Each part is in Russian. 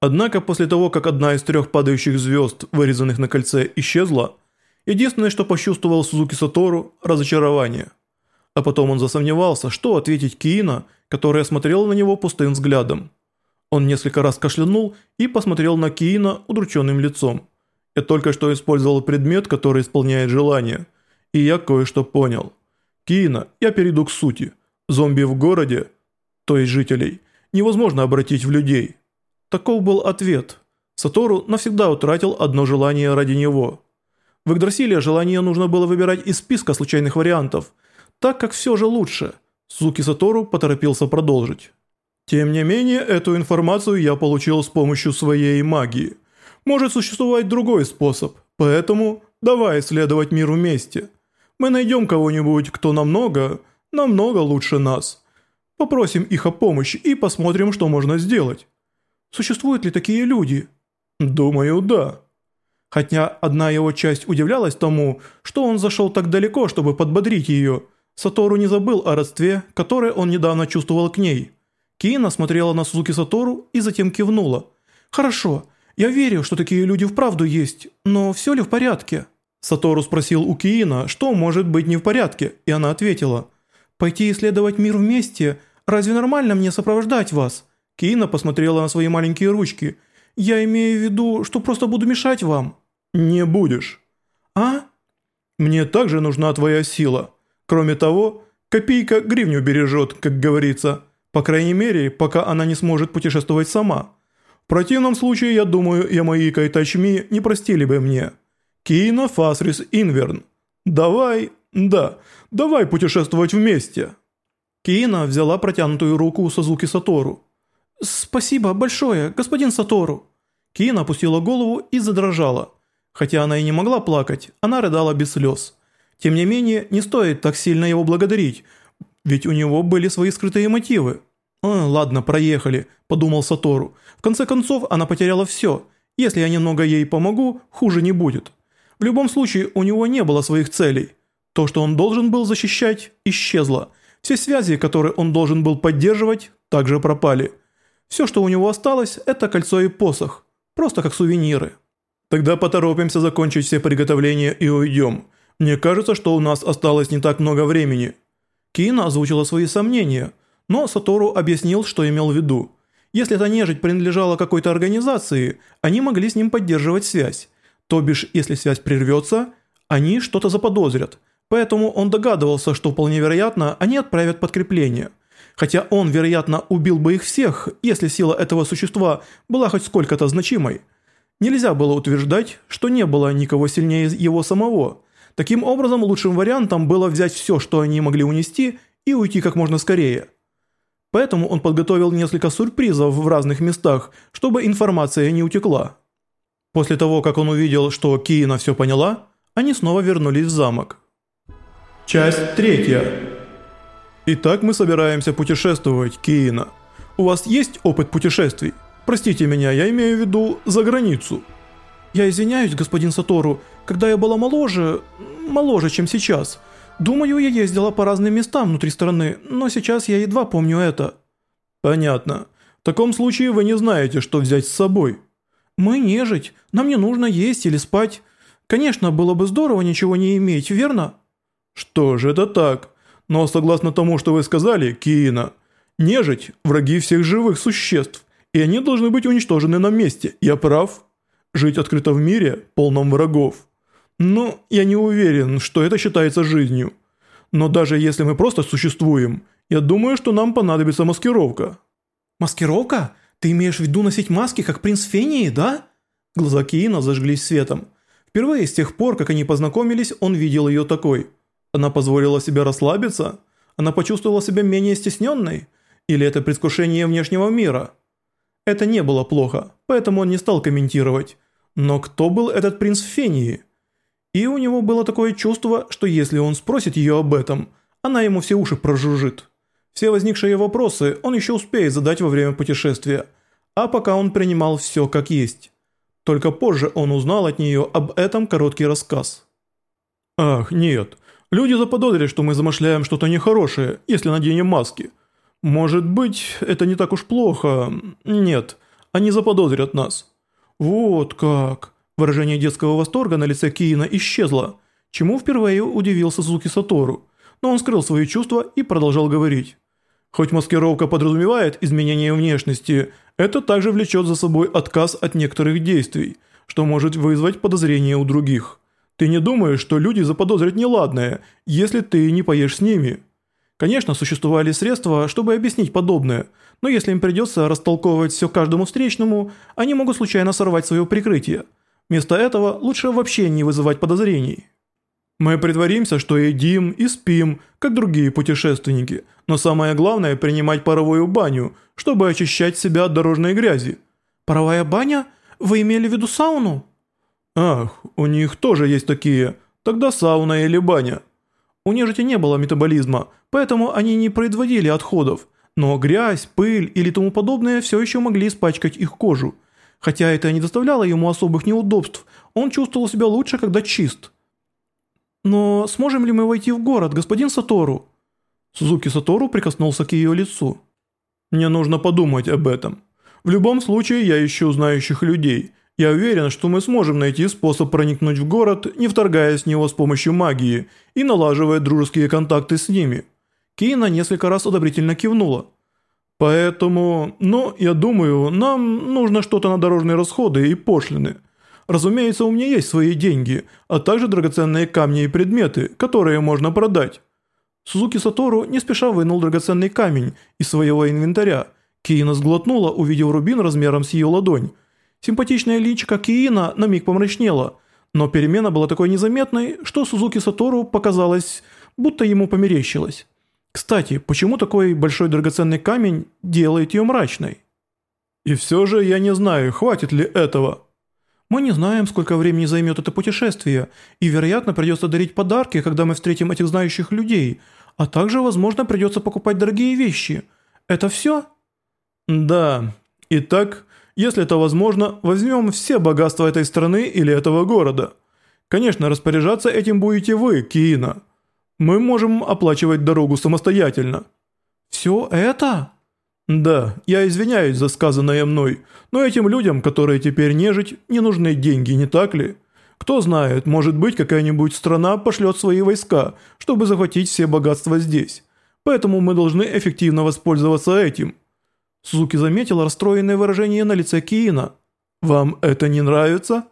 Однако после того, как одна из трех падающих звезд, вырезанных на кольце, исчезла, единственное, что почувствовал Сузуки Сатору – разочарование. А потом он засомневался, что ответить Киина, которая смотрела на него пустым взглядом. Он несколько раз кашлянул и посмотрел на Киина удрученным лицом. «Я только что использовал предмет, который исполняет желание, и я кое-что понял. Киина, я перейду к сути. Зомби в городе, то есть жителей, невозможно обратить в людей». Таков был ответ. Сатору навсегда утратил одно желание ради него. В Игдрасиле желание нужно было выбирать из списка случайных вариантов, так как все же лучше. Суки Сатору поторопился продолжить. Тем не менее, эту информацию я получил с помощью своей магии. Может существовать другой способ, поэтому давай исследовать мир вместе. Мы найдем кого-нибудь, кто намного, намного лучше нас. Попросим их о помощи и посмотрим, что можно сделать. Существуют ли такие люди? Думаю, да. Хотя одна его часть удивлялась тому, что он зашел так далеко, чтобы подбодрить ее, Сатору не забыл о родстве, которое он недавно чувствовал к ней. Киина смотрела на Сузуки Сатору и затем кивнула. «Хорошо, я верю, что такие люди вправду есть, но все ли в порядке?» Сатору спросил у Киина, что может быть не в порядке, и она ответила. «Пойти исследовать мир вместе, разве нормально мне сопровождать вас?» Киина посмотрела на свои маленькие ручки. «Я имею в виду, что просто буду мешать вам». «Не будешь». «А?» «Мне также нужна твоя сила. Кроме того, копейка гривню бережет, как говорится. По крайней мере, пока она не сможет путешествовать сама. В противном случае, я думаю, Ямаика и Тачми не простили бы мне. Киина Фасрис Инверн. Давай, да, давай путешествовать вместе». Киина взяла протянутую руку Сазуки Сатору. «Спасибо большое, господин Сатору». Киина опустила голову и задрожала. Хотя она и не могла плакать, она рыдала без слез. Тем не менее, не стоит так сильно его благодарить, ведь у него были свои скрытые мотивы. «А, ладно, проехали», – подумал Сатору. «В конце концов, она потеряла все. Если я немного ей помогу, хуже не будет». В любом случае, у него не было своих целей. То, что он должен был защищать, исчезло. Все связи, которые он должен был поддерживать, также пропали – все, что у него осталось, это кольцо и посох. Просто как сувениры. Тогда поторопимся закончить все приготовления и уйдем. Мне кажется, что у нас осталось не так много времени. Кина озвучила свои сомнения, но Сатору объяснил, что имел в виду. Если эта нежить принадлежала какой-то организации, они могли с ним поддерживать связь. То бишь, если связь прервется, они что-то заподозрят. Поэтому он догадывался, что вполне вероятно, они отправят подкрепление – Хотя он, вероятно, убил бы их всех, если сила этого существа была хоть сколько-то значимой. Нельзя было утверждать, что не было никого сильнее его самого. Таким образом, лучшим вариантом было взять все, что они могли унести, и уйти как можно скорее. Поэтому он подготовил несколько сюрпризов в разных местах, чтобы информация не утекла. После того, как он увидел, что Киина все поняла, они снова вернулись в замок. Часть третья. Итак, мы собираемся путешествовать, Киина. У вас есть опыт путешествий? Простите меня, я имею в виду за границу. Я извиняюсь, господин Сатору, когда я была моложе, моложе, чем сейчас. Думаю, я ездила по разным местам внутри страны, но сейчас я едва помню это. Понятно. В таком случае вы не знаете, что взять с собой. Мы нежить, нам не нужно есть или спать. Конечно, было бы здорово ничего не иметь, верно? Что же это так? Но согласно тому, что вы сказали, Киина, нежить – враги всех живых существ, и они должны быть уничтожены на месте. Я прав? Жить открыто в мире, полном врагов. Ну, я не уверен, что это считается жизнью. Но даже если мы просто существуем, я думаю, что нам понадобится маскировка». «Маскировка? Ты имеешь в виду носить маски, как принц Фении, да?» Глаза Киина зажглись светом. Впервые с тех пор, как они познакомились, он видел ее такой – она позволила себе расслабиться? Она почувствовала себя менее стесненной? Или это предвкушение внешнего мира? Это не было плохо, поэтому он не стал комментировать. Но кто был этот принц Фении? И у него было такое чувство, что если он спросит ее об этом, она ему все уши прожужжит. Все возникшие вопросы он еще успеет задать во время путешествия, а пока он принимал все как есть. Только позже он узнал от нее об этом короткий рассказ. «Ах, нет, Люди заподозрят, что мы замышляем что-то нехорошее, если наденем маски. Может быть, это не так уж плохо. Нет, они заподозрят нас». «Вот как!» Выражение детского восторга на лице Киина исчезло, чему впервые удивился Сузуки Сатору, но он скрыл свои чувства и продолжал говорить. Хоть маскировка подразумевает изменение внешности, это также влечет за собой отказ от некоторых действий, что может вызвать подозрения у других. Ты не думаешь, что люди заподозрят неладное, если ты не поешь с ними? Конечно, существовали средства, чтобы объяснить подобное, но если им придется растолковывать все каждому встречному, они могут случайно сорвать свое прикрытие. Вместо этого лучше вообще не вызывать подозрений. Мы притворимся, что едим и спим, как другие путешественники, но самое главное принимать паровую баню, чтобы очищать себя от дорожной грязи. Паровая баня? Вы имели в виду сауну? Ах, у них тоже есть такие. Тогда сауна или баня. У нежити не было метаболизма, поэтому они не производили отходов, но грязь, пыль или тому подобное все еще могли испачкать их кожу. Хотя это не доставляло ему особых неудобств, он чувствовал себя лучше, когда чист. «Но сможем ли мы войти в город, господин Сатору?» Сузуки Сатору прикоснулся к ее лицу. «Мне нужно подумать об этом. В любом случае я ищу знающих людей. Я уверен, что мы сможем найти способ проникнуть в город, не вторгаясь в него с помощью магии и налаживая дружеские контакты с ними». Кина несколько раз одобрительно кивнула. «Поэтому, ну, я думаю, нам нужно что-то на дорожные расходы и пошлины. Разумеется, у меня есть свои деньги, а также драгоценные камни и предметы, которые можно продать». Сузуки Сатору не спеша вынул драгоценный камень из своего инвентаря. Киина сглотнула, увидев рубин размером с ее ладонь. Симпатичная личико Киина на миг помрачнела, но перемена была такой незаметной, что Сузуки Сатору показалось, будто ему померещилось. Кстати, почему такой большой драгоценный камень делает ее мрачной? И все же я не знаю, хватит ли этого. Мы не знаем, сколько времени займет это путешествие, и, вероятно, придется дарить подарки, когда мы встретим этих знающих людей, а также, возможно, придется покупать дорогие вещи. Это все? Да. Итак, если это возможно, возьмем все богатства этой страны или этого города. Конечно, распоряжаться этим будете вы, Киина. Мы можем оплачивать дорогу самостоятельно. Все это? Да, я извиняюсь за сказанное мной, но этим людям, которые теперь нежить, не нужны деньги, не так ли? Кто знает, может быть какая-нибудь страна пошлет свои войска, чтобы захватить все богатства здесь. Поэтому мы должны эффективно воспользоваться этим. Сузуки заметил расстроенное выражение на лице Киина. Вам это не нравится?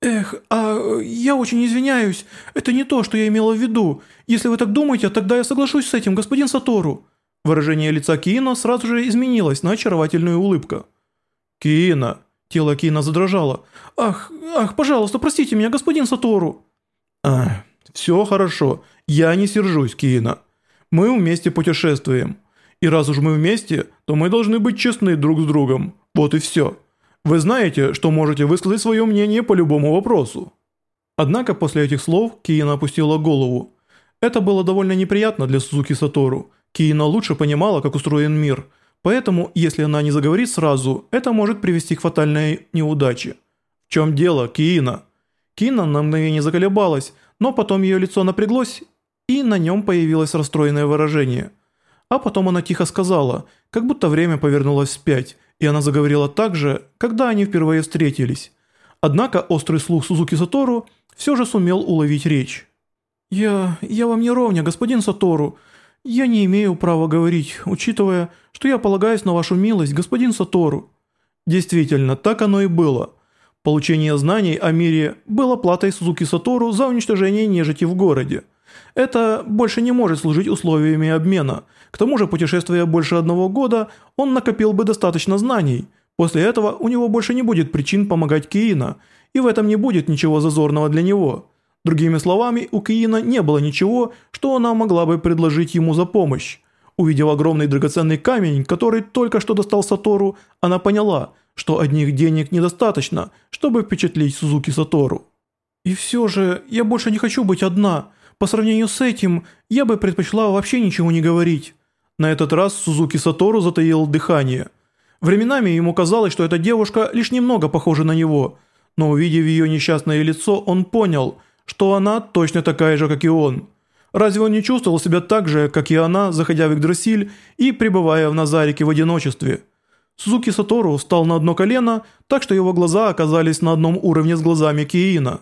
«Эх, а я очень извиняюсь, это не то, что я имела в виду. Если вы так думаете, тогда я соглашусь с этим, господин Сатору». Выражение лица Киина сразу же изменилось на очаровательную улыбку. «Киина!» Тело Киина задрожало. «Ах, ах, пожалуйста, простите меня, господин Сатору!» «Ах, все хорошо, я не сержусь, Киина. Мы вместе путешествуем. И раз уж мы вместе, то мы должны быть честны друг с другом. Вот и все. Вы знаете, что можете высказать свое мнение по любому вопросу». Однако после этих слов Киина опустила голову. Это было довольно неприятно для Сузуки Сатору, Киина лучше понимала, как устроен мир, поэтому, если она не заговорит сразу, это может привести к фатальной неудаче. В чем дело, Киина? Киина на мгновение заколебалась, но потом ее лицо напряглось, и на нем появилось расстроенное выражение. А потом она тихо сказала, как будто время повернулось вспять, и она заговорила так же, когда они впервые встретились. Однако острый слух Сузуки Сатору все же сумел уловить речь. «Я... я вам не ровня, господин Сатору. «Я не имею права говорить, учитывая, что я полагаюсь на вашу милость, господин Сатору». Действительно, так оно и было. Получение знаний о мире было платой Сузуки Сатору за уничтожение нежити в городе. Это больше не может служить условиями обмена. К тому же, путешествуя больше одного года, он накопил бы достаточно знаний. После этого у него больше не будет причин помогать Киина, и в этом не будет ничего зазорного для него. Другими словами, у Киина не было ничего, что она могла бы предложить ему за помощь. Увидев огромный драгоценный камень, который только что достал Сатору, она поняла, что одних денег недостаточно, чтобы впечатлить Сузуки Сатору. «И все же, я больше не хочу быть одна. По сравнению с этим, я бы предпочла вообще ничего не говорить». На этот раз Сузуки Сатору затаил дыхание. Временами ему казалось, что эта девушка лишь немного похожа на него, но увидев ее несчастное лицо, он понял – что она точно такая же, как и он. Разве он не чувствовал себя так же, как и она, заходя в Игдрасиль и пребывая в Назарике в одиночестве? Сузуки Сатору встал на одно колено, так что его глаза оказались на одном уровне с глазами Киина.